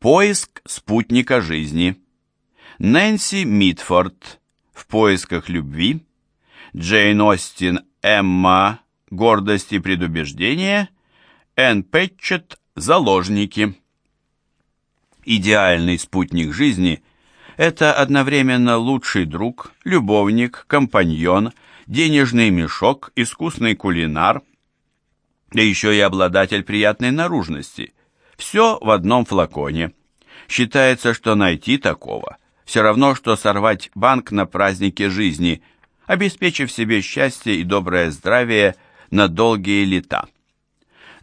Поиск спутника жизни. Нэнси Митфорд в поисках любви. Джейн Остин Эмма Гордость и предубеждение. Энн Пэтчет Заложники. Идеальный спутник жизни – это одновременно лучший друг, любовник, компаньон, денежный мешок, искусный кулинар, да еще и обладатель приятной наружности – все в одном флаконе. Считается, что найти такого все равно, что сорвать банк на празднике жизни, обеспечив себе счастье и доброе здравие на долгие лета.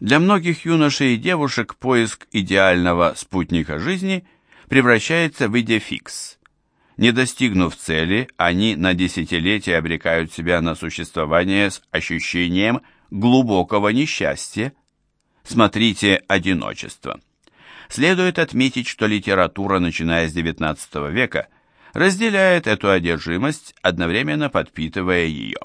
Для многих юношей и девушек поиск идеального спутника жизни превращается в идеофикс. Не достигнув цели, они на десятилетия обрекают себя на существование с ощущением глубокого несчастья, Смотрите «Одиночество». Следует отметить, что литература, начиная с XIX века, разделяет эту одержимость, одновременно подпитывая ее.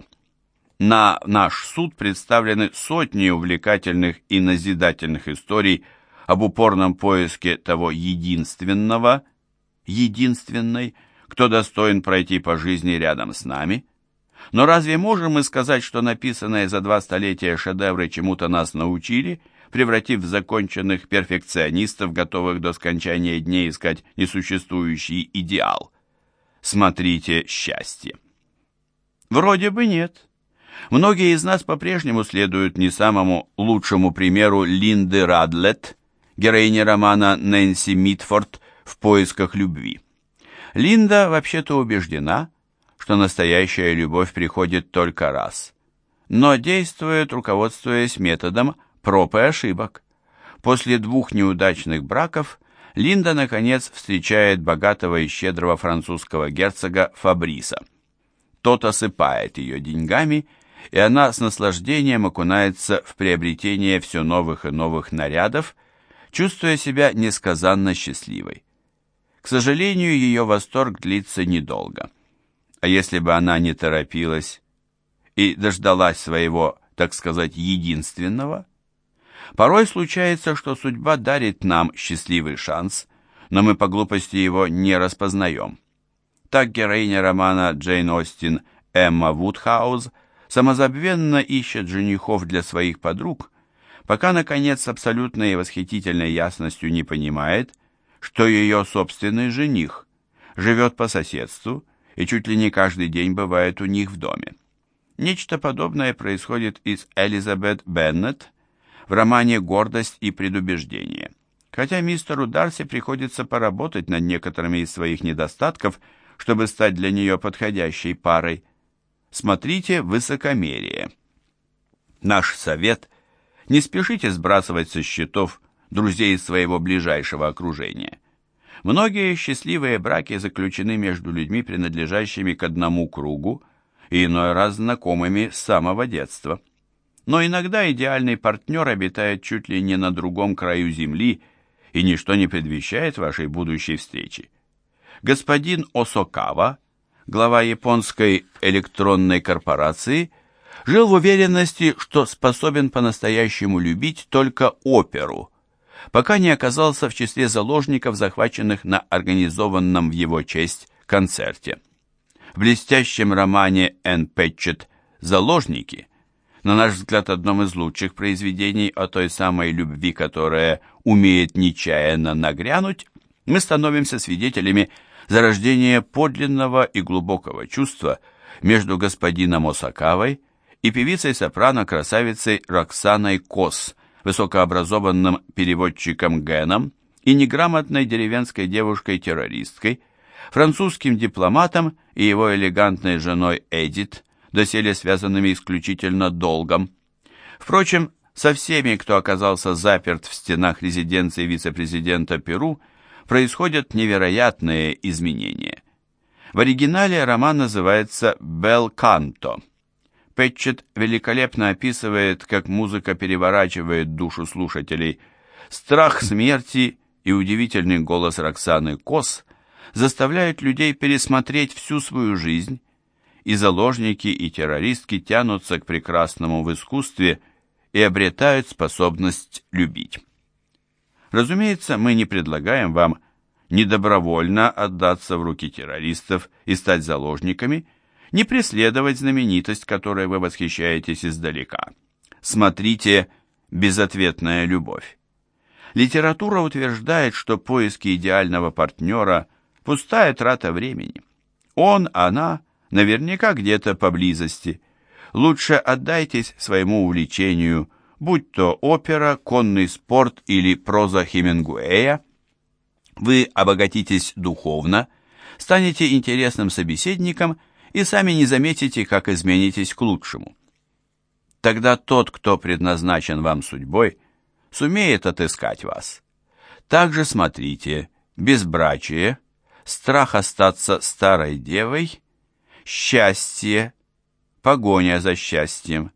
На наш суд представлены сотни увлекательных и назидательных историй об упорном поиске того единственного, единственной, кто достоин пройти по жизни рядом с нами. Но разве можем мы сказать, что написанные за два столетия шедевры чему-то нас научили – превратив в законченных перфекционистов, готовых до скончания дней искать несуществующий идеал. Смотрите счастье. Вроде бы нет. Многие из нас по-прежнему следуют не самому лучшему примеру Линды Радлет, героини романа Нэнси Митфорд «В поисках любви». Линда вообще-то убеждена, что настоящая любовь приходит только раз, но действует, руководствуясь методом проб и ошибок. После двух неудачных браков Линда, наконец, встречает богатого и щедрого французского герцога Фабриса. Тот осыпает ее деньгами, и она с наслаждением окунается в приобретение все новых и новых нарядов, чувствуя себя несказанно счастливой. К сожалению, ее восторг длится недолго. А если бы она не торопилась и дождалась своего, так сказать, единственного, Порой случается, что судьба дарит нам счастливый шанс, но мы по глупости его не распознаем. Так героиня романа Джейн Остин Эмма Вудхаус самозабвенно ищет женихов для своих подруг, пока, наконец, с абсолютной и восхитительной ясностью не понимает, что ее собственный жених живет по соседству и чуть ли не каждый день бывает у них в доме. Нечто подобное происходит и с Элизабет Беннет, в романе «Гордость и предубеждение». Хотя мистеру Дарси приходится поработать над некоторыми из своих недостатков, чтобы стать для нее подходящей парой. Смотрите «Высокомерие». Наш совет – не спешите сбрасывать со счетов друзей из своего ближайшего окружения. Многие счастливые браки заключены между людьми, принадлежащими к одному кругу, и иной раз знакомыми с самого детства. Но иногда идеальный партнер обитает чуть ли не на другом краю земли, и ничто не предвещает вашей будущей встречи. Господин Осокава, глава японской электронной корпорации, жил в уверенности, что способен по-настоящему любить только оперу, пока не оказался в числе заложников, захваченных на организованном в его честь концерте. В блестящем романе Энн Пэтчет «Заложники» на наш взгляд, одном из лучших произведений о той самой любви, которая умеет нечаянно нагрянуть, мы становимся свидетелями зарождения подлинного и глубокого чувства между господином Осакавой и певицей-сопрано-красавицей Роксаной Кос, высокообразованным переводчиком Геном и неграмотной деревенской девушкой-террористкой, французским дипломатом и его элегантной женой Эдит – доселе связанными исключительно долгом. Впрочем, со всеми, кто оказался заперт в стенах резиденции вице-президента Перу, происходят невероятные изменения. В оригинале роман называется «Бел Канто». Пэтчет великолепно описывает, как музыка переворачивает душу слушателей. Страх смерти и удивительный голос Роксаны Кос заставляют людей пересмотреть всю свою жизнь и заложники, и террористки тянутся к прекрасному в искусстве и обретают способность любить. Разумеется, мы не предлагаем вам не добровольно отдаться в руки террористов и стать заложниками, не преследовать знаменитость, которой вы восхищаетесь издалека. Смотрите «Безответная любовь». Литература утверждает, что поиски идеального партнера – пустая трата времени. Он, она, наверняка где-то поблизости. Лучше отдайтесь своему увлечению, будь то опера, конный спорт или проза Хемингуэя. Вы обогатитесь духовно, станете интересным собеседником и сами не заметите, как изменитесь к лучшему. Тогда тот, кто предназначен вам судьбой, сумеет отыскать вас. Также смотрите безбрачие, страх остаться старой девой, счастье, погоня за счастьем,